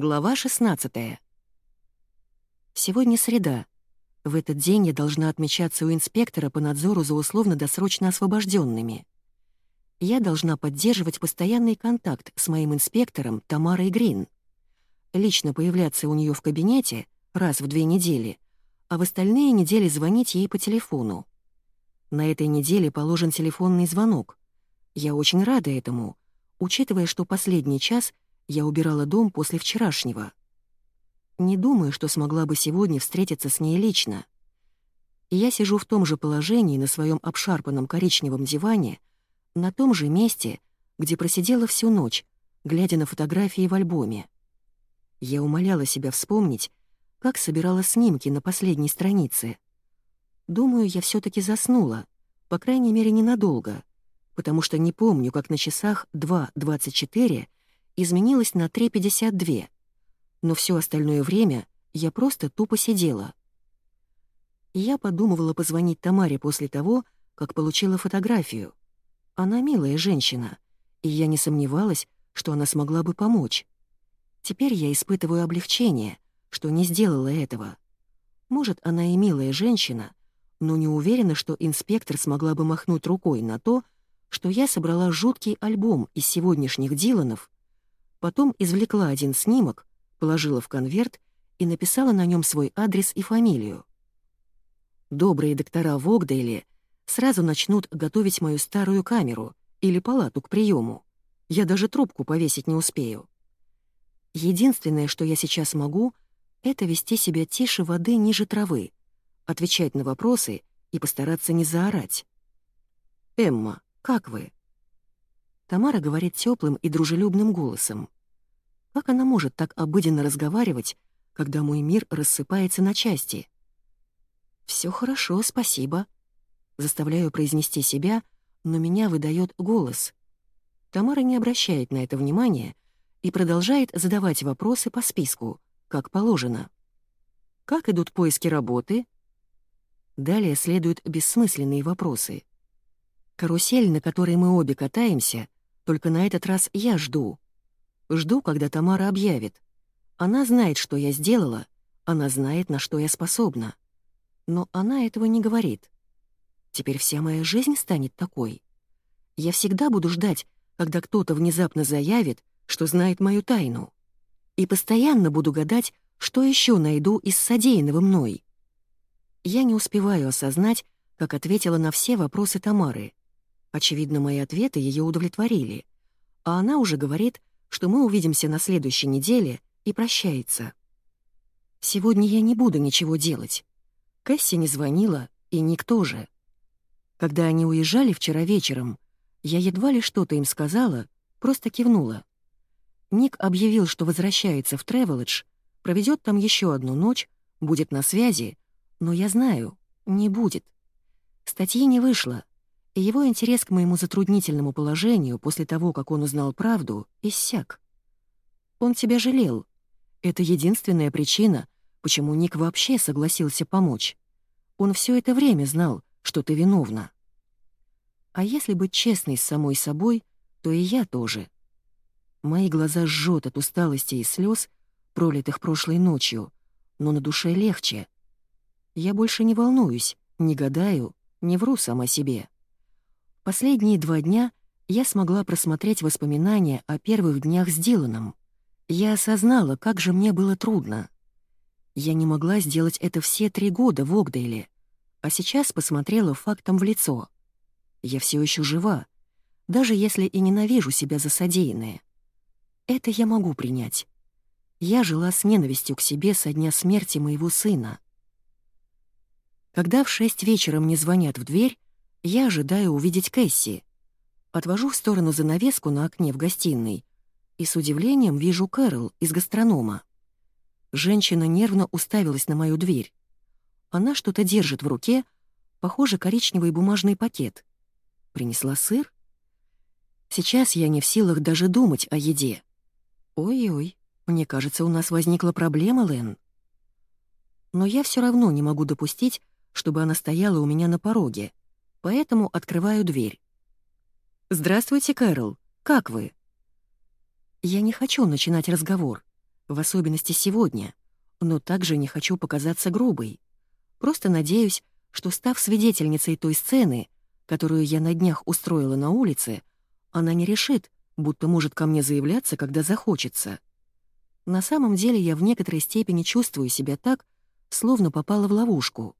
Глава 16 Сегодня среда. В этот день я должна отмечаться у инспектора по надзору за условно-досрочно освобожденными. Я должна поддерживать постоянный контакт с моим инспектором Тамарой Грин. Лично появляться у нее в кабинете раз в две недели, а в остальные недели звонить ей по телефону. На этой неделе положен телефонный звонок. Я очень рада этому, учитывая, что последний час я убирала дом после вчерашнего. Не думаю, что смогла бы сегодня встретиться с ней лично. И я сижу в том же положении на своем обшарпанном коричневом диване, на том же месте, где просидела всю ночь, глядя на фотографии в альбоме. Я умоляла себя вспомнить, как собирала снимки на последней странице. Думаю, я все таки заснула, по крайней мере, ненадолго — потому что не помню, как на часах 2.24 изменилось на 3.52, но все остальное время я просто тупо сидела. я подумывала позвонить Тамаре после того, как получила фотографию. Она милая женщина, и я не сомневалась, что она смогла бы помочь. Теперь я испытываю облегчение, что не сделала этого. Может, она и милая женщина, но не уверена, что инспектор смогла бы махнуть рукой на то, что я собрала жуткий альбом из сегодняшних Диланов, потом извлекла один снимок, положила в конверт и написала на нем свой адрес и фамилию. Добрые доктора в сразу начнут готовить мою старую камеру или палату к приему. Я даже трубку повесить не успею. Единственное, что я сейчас могу, это вести себя тише воды ниже травы, отвечать на вопросы и постараться не заорать. «Эмма, как вы?» Тамара говорит теплым и дружелюбным голосом. Как она может так обыденно разговаривать, когда мой мир рассыпается на части? Все хорошо, спасибо. Заставляю произнести себя, но меня выдает голос. Тамара не обращает на это внимания и продолжает задавать вопросы по списку, как положено. Как идут поиски работы? Далее следуют бессмысленные вопросы. Карусель, на которой мы обе катаемся, только на этот раз я жду. Жду, когда Тамара объявит. Она знает, что я сделала, она знает, на что я способна. Но она этого не говорит. Теперь вся моя жизнь станет такой. Я всегда буду ждать, когда кто-то внезапно заявит, что знает мою тайну. И постоянно буду гадать, что еще найду из содеянного мной. Я не успеваю осознать, как ответила на все вопросы Тамары. Очевидно, мои ответы ее удовлетворили. А она уже говорит, что мы увидимся на следующей неделе и прощается. Сегодня я не буду ничего делать. Кэсси не звонила, и никто же. Когда они уезжали вчера вечером, я едва ли что-то им сказала, просто кивнула. Ник объявил, что возвращается в Тревеледж, проведет там еще одну ночь, будет на связи, но я знаю, не будет. Статьи не вышло, и его интерес к моему затруднительному положению после того, как он узнал правду, иссяк. Он тебя жалел. Это единственная причина, почему Ник вообще согласился помочь. Он все это время знал, что ты виновна. А если быть честной с самой собой, то и я тоже. Мои глаза жжет от усталости и слез, пролитых прошлой ночью, но на душе легче. Я больше не волнуюсь, не гадаю, не вру сама себе. Последние два дня я смогла просмотреть воспоминания о первых днях с Диланом. Я осознала, как же мне было трудно. Я не могла сделать это все три года в Огдейле, а сейчас посмотрела фактом в лицо. Я все еще жива, даже если и ненавижу себя за содеянное. Это я могу принять. Я жила с ненавистью к себе со дня смерти моего сына. Когда в шесть вечера мне звонят в дверь, я ожидаю увидеть Кэсси. Отвожу в сторону занавеску на окне в гостиной и с удивлением вижу Кэрол из гастронома. Женщина нервно уставилась на мою дверь. Она что-то держит в руке, похоже, коричневый бумажный пакет. Принесла сыр? Сейчас я не в силах даже думать о еде. Ой-ой, мне кажется, у нас возникла проблема, Лэн. Но я все равно не могу допустить, чтобы она стояла у меня на пороге — поэтому открываю дверь. «Здравствуйте, Кэрол. Как вы?» Я не хочу начинать разговор. В особенности сегодня. Но также не хочу показаться грубой. Просто надеюсь, что, став свидетельницей той сцены, которую я на днях устроила на улице, она не решит, будто может ко мне заявляться, когда захочется. На самом деле я в некоторой степени чувствую себя так, словно попала в ловушку.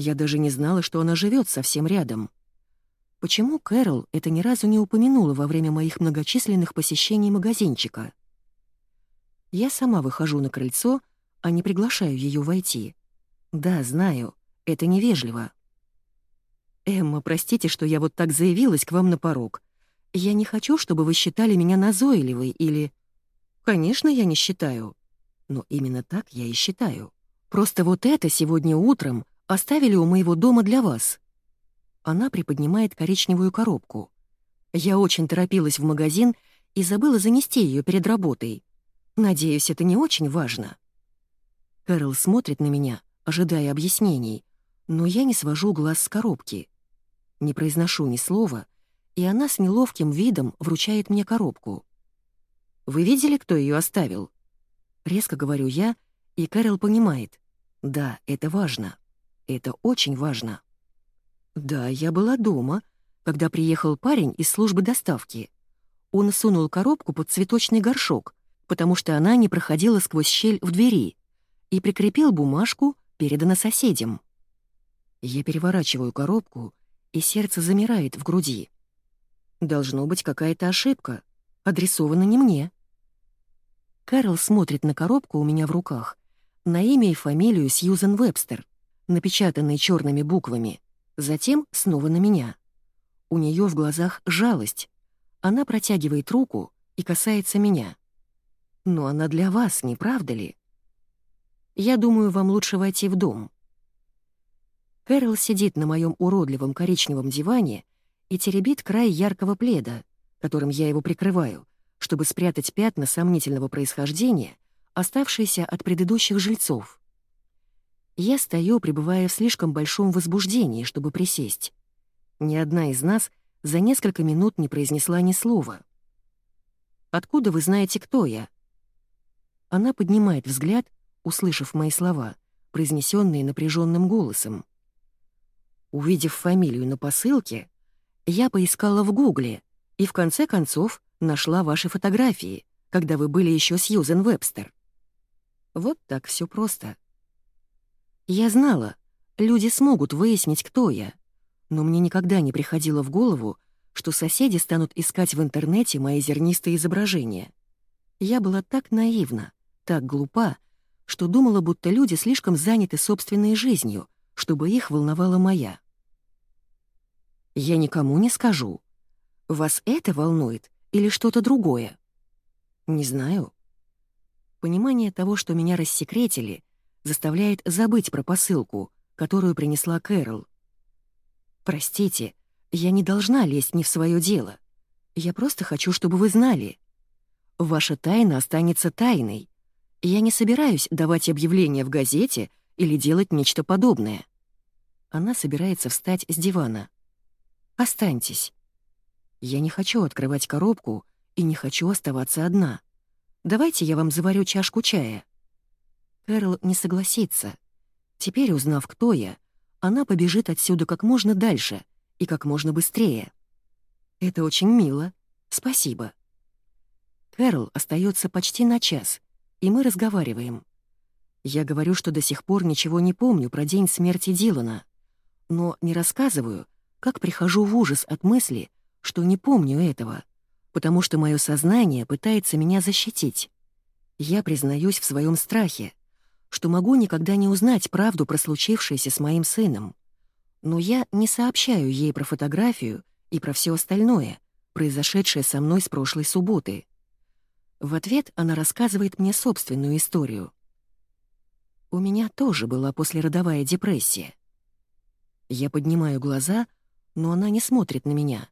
Я даже не знала, что она живет совсем рядом. Почему Кэрол это ни разу не упомянула во время моих многочисленных посещений магазинчика? Я сама выхожу на крыльцо, а не приглашаю ее войти. Да, знаю, это невежливо. «Эмма, простите, что я вот так заявилась к вам на порог. Я не хочу, чтобы вы считали меня назойливой или...» «Конечно, я не считаю. Но именно так я и считаю. Просто вот это сегодня утром оставили у моего дома для вас». Она приподнимает коричневую коробку. Я очень торопилась в магазин и забыла занести ее перед работой. Надеюсь, это не очень важно. Кэрол смотрит на меня, ожидая объяснений, но я не свожу глаз с коробки. Не произношу ни слова, и она с неловким видом вручает мне коробку. «Вы видели, кто ее оставил?» Резко говорю я, и Кэрол понимает. «Да, это важно. Это очень важно». «Да, я была дома, когда приехал парень из службы доставки. Он сунул коробку под цветочный горшок, потому что она не проходила сквозь щель в двери, и прикрепил бумажку, передано соседям. Я переворачиваю коробку, и сердце замирает в груди. Должно быть какая-то ошибка, адресована не мне. Кэрол смотрит на коробку у меня в руках, на имя и фамилию Сьюзен Вебстер, напечатанные черными буквами, затем снова на меня. У нее в глазах жалость. Она протягивает руку и касается меня. Но она для вас, не правда ли? Я думаю, вам лучше войти в дом. Кэрол сидит на моем уродливом коричневом диване и теребит край яркого пледа, которым я его прикрываю, чтобы спрятать пятна сомнительного происхождения, оставшиеся от предыдущих жильцов. Я стою, пребывая в слишком большом возбуждении, чтобы присесть. Ни одна из нас за несколько минут не произнесла ни слова. «Откуда вы знаете, кто я?» Она поднимает взгляд, услышав мои слова, произнесенные напряженным голосом. Увидев фамилию на посылке, я поискала в Гугле и в конце концов нашла ваши фотографии, когда вы были еще Сьюзен Вебстер. Вот так все просто. Я знала, люди смогут выяснить, кто я, но мне никогда не приходило в голову, что соседи станут искать в интернете мои зернистые изображения. Я была так наивна, так глупа, что думала, будто люди слишком заняты собственной жизнью, чтобы их волновала моя. Я никому не скажу. Вас это волнует или что-то другое? Не знаю. Понимание того, что меня рассекретили, заставляет забыть про посылку, которую принесла Кэрол. Простите, я не должна лезть не в свое дело. Я просто хочу, чтобы вы знали. Ваша тайна останется тайной. Я не собираюсь давать объявление в газете или делать нечто подобное. Она собирается встать с дивана. Останьтесь. Я не хочу открывать коробку и не хочу оставаться одна. Давайте я вам заварю чашку чая. Кэрол не согласится. Теперь, узнав, кто я, она побежит отсюда как можно дальше и как можно быстрее. Это очень мило. Спасибо. Кэрол остается почти на час, и мы разговариваем. Я говорю, что до сих пор ничего не помню про день смерти Дилана, но не рассказываю, как прихожу в ужас от мысли, что не помню этого, потому что мое сознание пытается меня защитить. Я признаюсь в своем страхе, что могу никогда не узнать правду про случившееся с моим сыном. Но я не сообщаю ей про фотографию и про все остальное, произошедшее со мной с прошлой субботы. В ответ она рассказывает мне собственную историю. У меня тоже была послеродовая депрессия. Я поднимаю глаза — но она не смотрит на меня.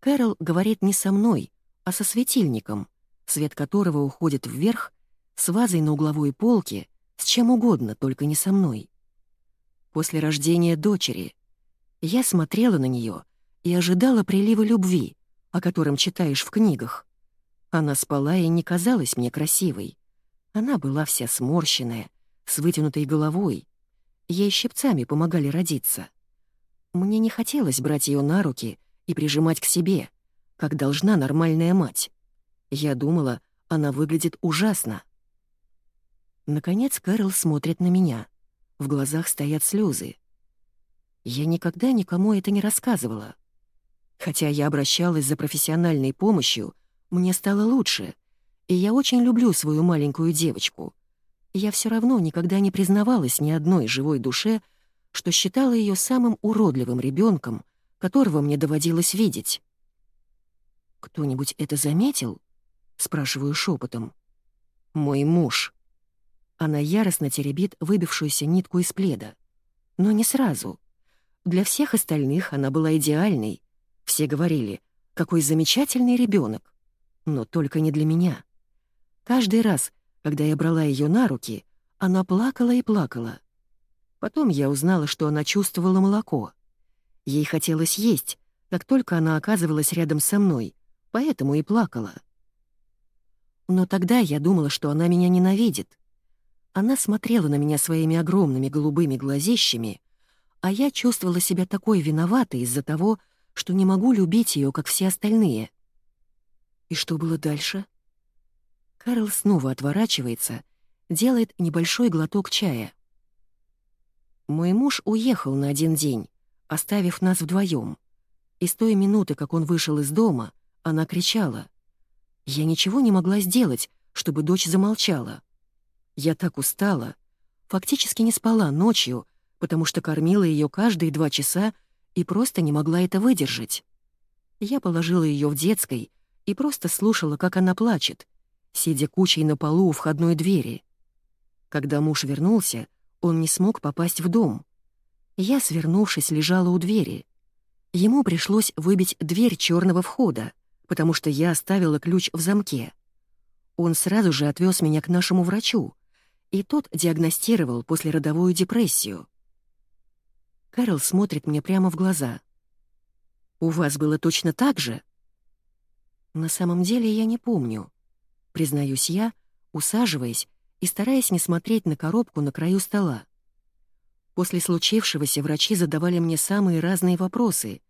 Кэрол говорит не со мной, а со светильником, свет которого уходит вверх, с вазой на угловой полке, с чем угодно, только не со мной. После рождения дочери я смотрела на нее и ожидала прилива любви, о котором читаешь в книгах. Она спала и не казалась мне красивой. Она была вся сморщенная, с вытянутой головой. Ей щипцами помогали родиться. Мне не хотелось брать ее на руки и прижимать к себе, как должна нормальная мать. Я думала, она выглядит ужасно. Наконец Кэрол смотрит на меня. В глазах стоят слезы. Я никогда никому это не рассказывала. Хотя я обращалась за профессиональной помощью, мне стало лучше, и я очень люблю свою маленькую девочку. Я все равно никогда не признавалась ни одной живой душе, что считала ее самым уродливым ребенком, которого мне доводилось видеть. «Кто-нибудь это заметил?» — спрашиваю шепотом. «Мой муж», она яростно теребит выбившуюся нитку из пледа. Но не сразу. Для всех остальных она была идеальной. Все говорили, какой замечательный ребенок. Но только не для меня. Каждый раз, когда я брала ее на руки, она плакала и плакала. Потом я узнала, что она чувствовала молоко. Ей хотелось есть, как только она оказывалась рядом со мной, поэтому и плакала. Но тогда я думала, что она меня ненавидит. Она смотрела на меня своими огромными голубыми глазищами, а я чувствовала себя такой виноватой из-за того, что не могу любить ее, как все остальные. И что было дальше? Карл снова отворачивается, делает небольшой глоток чая. Мой муж уехал на один день, оставив нас вдвоем. И с той минуты, как он вышел из дома, она кричала. Я ничего не могла сделать, чтобы дочь замолчала. Я так устала, фактически не спала ночью, потому что кормила ее каждые два часа и просто не могла это выдержать. Я положила ее в детской и просто слушала, как она плачет, сидя кучей на полу у входной двери. Когда муж вернулся, он не смог попасть в дом. Я, свернувшись, лежала у двери. Ему пришлось выбить дверь черного входа, потому что я оставила ключ в замке. Он сразу же отвез меня к нашему врачу, и тот диагностировал послеродовую депрессию. Кэрол смотрит мне прямо в глаза. «У вас было точно так же?» «На самом деле я не помню», — признаюсь я, усаживаясь и стараясь не смотреть на коробку на краю стола. После случившегося врачи задавали мне самые разные вопросы.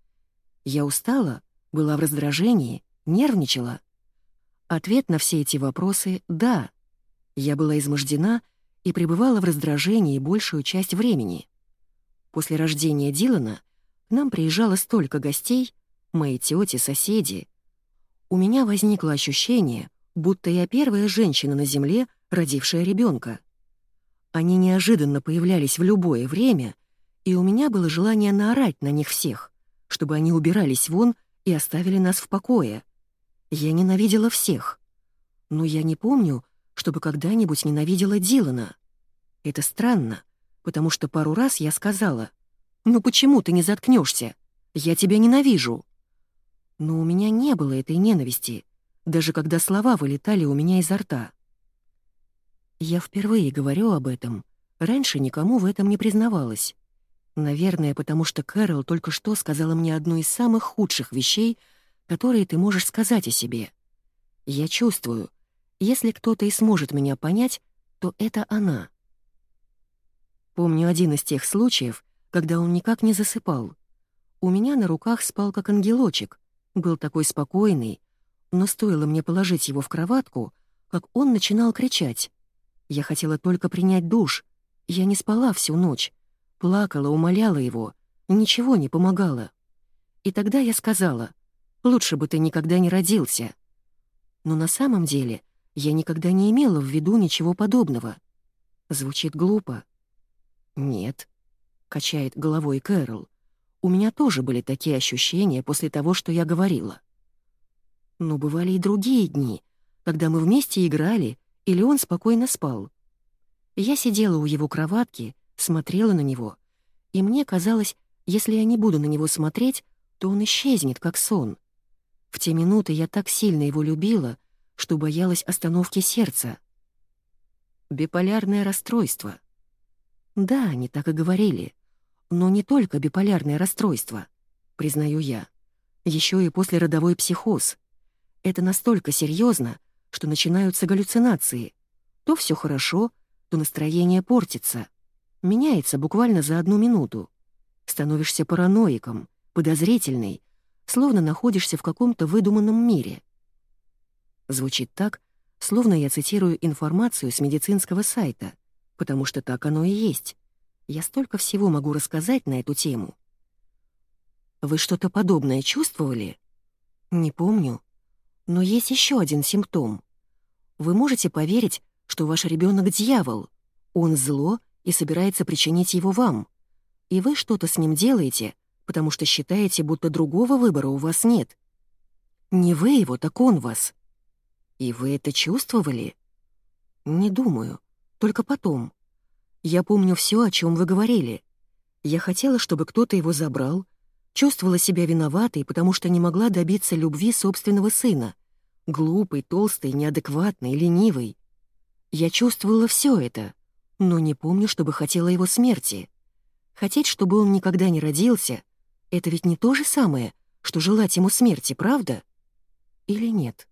Я устала, была в раздражении, нервничала. Ответ на все эти вопросы — да. Я была измождена и пребывала в раздражении большую часть времени. После рождения Дилана к нам приезжало столько гостей, мои тети, соседи. У меня возникло ощущение, будто я первая женщина на Земле, родившая ребенка. Они неожиданно появлялись в любое время, и у меня было желание наорать на них всех, чтобы они убирались вон и оставили нас в покое. Я ненавидела всех. Но я не помню, чтобы когда-нибудь ненавидела Дилана. Это странно, потому что пару раз я сказала, «Ну почему ты не заткнешься? Я тебя ненавижу». Но у меня не было этой ненависти, даже когда слова вылетали у меня изо рта. Я впервые говорю об этом, раньше никому в этом не признавалась. Наверное, потому что Кэрол только что сказала мне одну из самых худших вещей, которые ты можешь сказать о себе. Я чувствую, если кто-то и сможет меня понять, то это она. Помню один из тех случаев, когда он никак не засыпал. У меня на руках спал как ангелочек, был такой спокойный, но стоило мне положить его в кроватку, как он начинал кричать. Я хотела только принять душ. Я не спала всю ночь, плакала, умоляла его, ничего не помогало. И тогда я сказала, лучше бы ты никогда не родился. Но на самом деле я никогда не имела в виду ничего подобного. Звучит глупо. «Нет», — качает головой Кэрол. «У меня тоже были такие ощущения после того, что я говорила». Но бывали и другие дни, когда мы вместе играли, или он спокойно спал. Я сидела у его кроватки, смотрела на него, и мне казалось, если я не буду на него смотреть, то он исчезнет, как сон. В те минуты я так сильно его любила, что боялась остановки сердца. Биполярное расстройство. Да, они так и говорили. Но не только биполярное расстройство, признаю я. Еще и послеродовой психоз. Это настолько серьезно, что начинаются галлюцинации. То все хорошо, то настроение портится. Меняется буквально за одну минуту. Становишься параноиком, подозрительный, словно находишься в каком-то выдуманном мире. Звучит так, словно я цитирую информацию с медицинского сайта, потому что так оно и есть. Я столько всего могу рассказать на эту тему. Вы что-то подобное чувствовали? Не помню. Но есть еще один симптом. Вы можете поверить, что ваш ребенок дьявол. Он зло и собирается причинить его вам. И вы что-то с ним делаете, потому что считаете, будто другого выбора у вас нет. Не вы его, так он вас. И вы это чувствовали? Не думаю. Только потом. Я помню все, о чем вы говорили. Я хотела, чтобы кто-то его забрал, чувствовала себя виноватой, потому что не могла добиться любви собственного сына. Глупый, толстый, неадекватный, ленивый. Я чувствовала все это, но не помню, чтобы хотела его смерти. Хотеть, чтобы он никогда не родился, это ведь не то же самое, что желать ему смерти, правда? Или нет?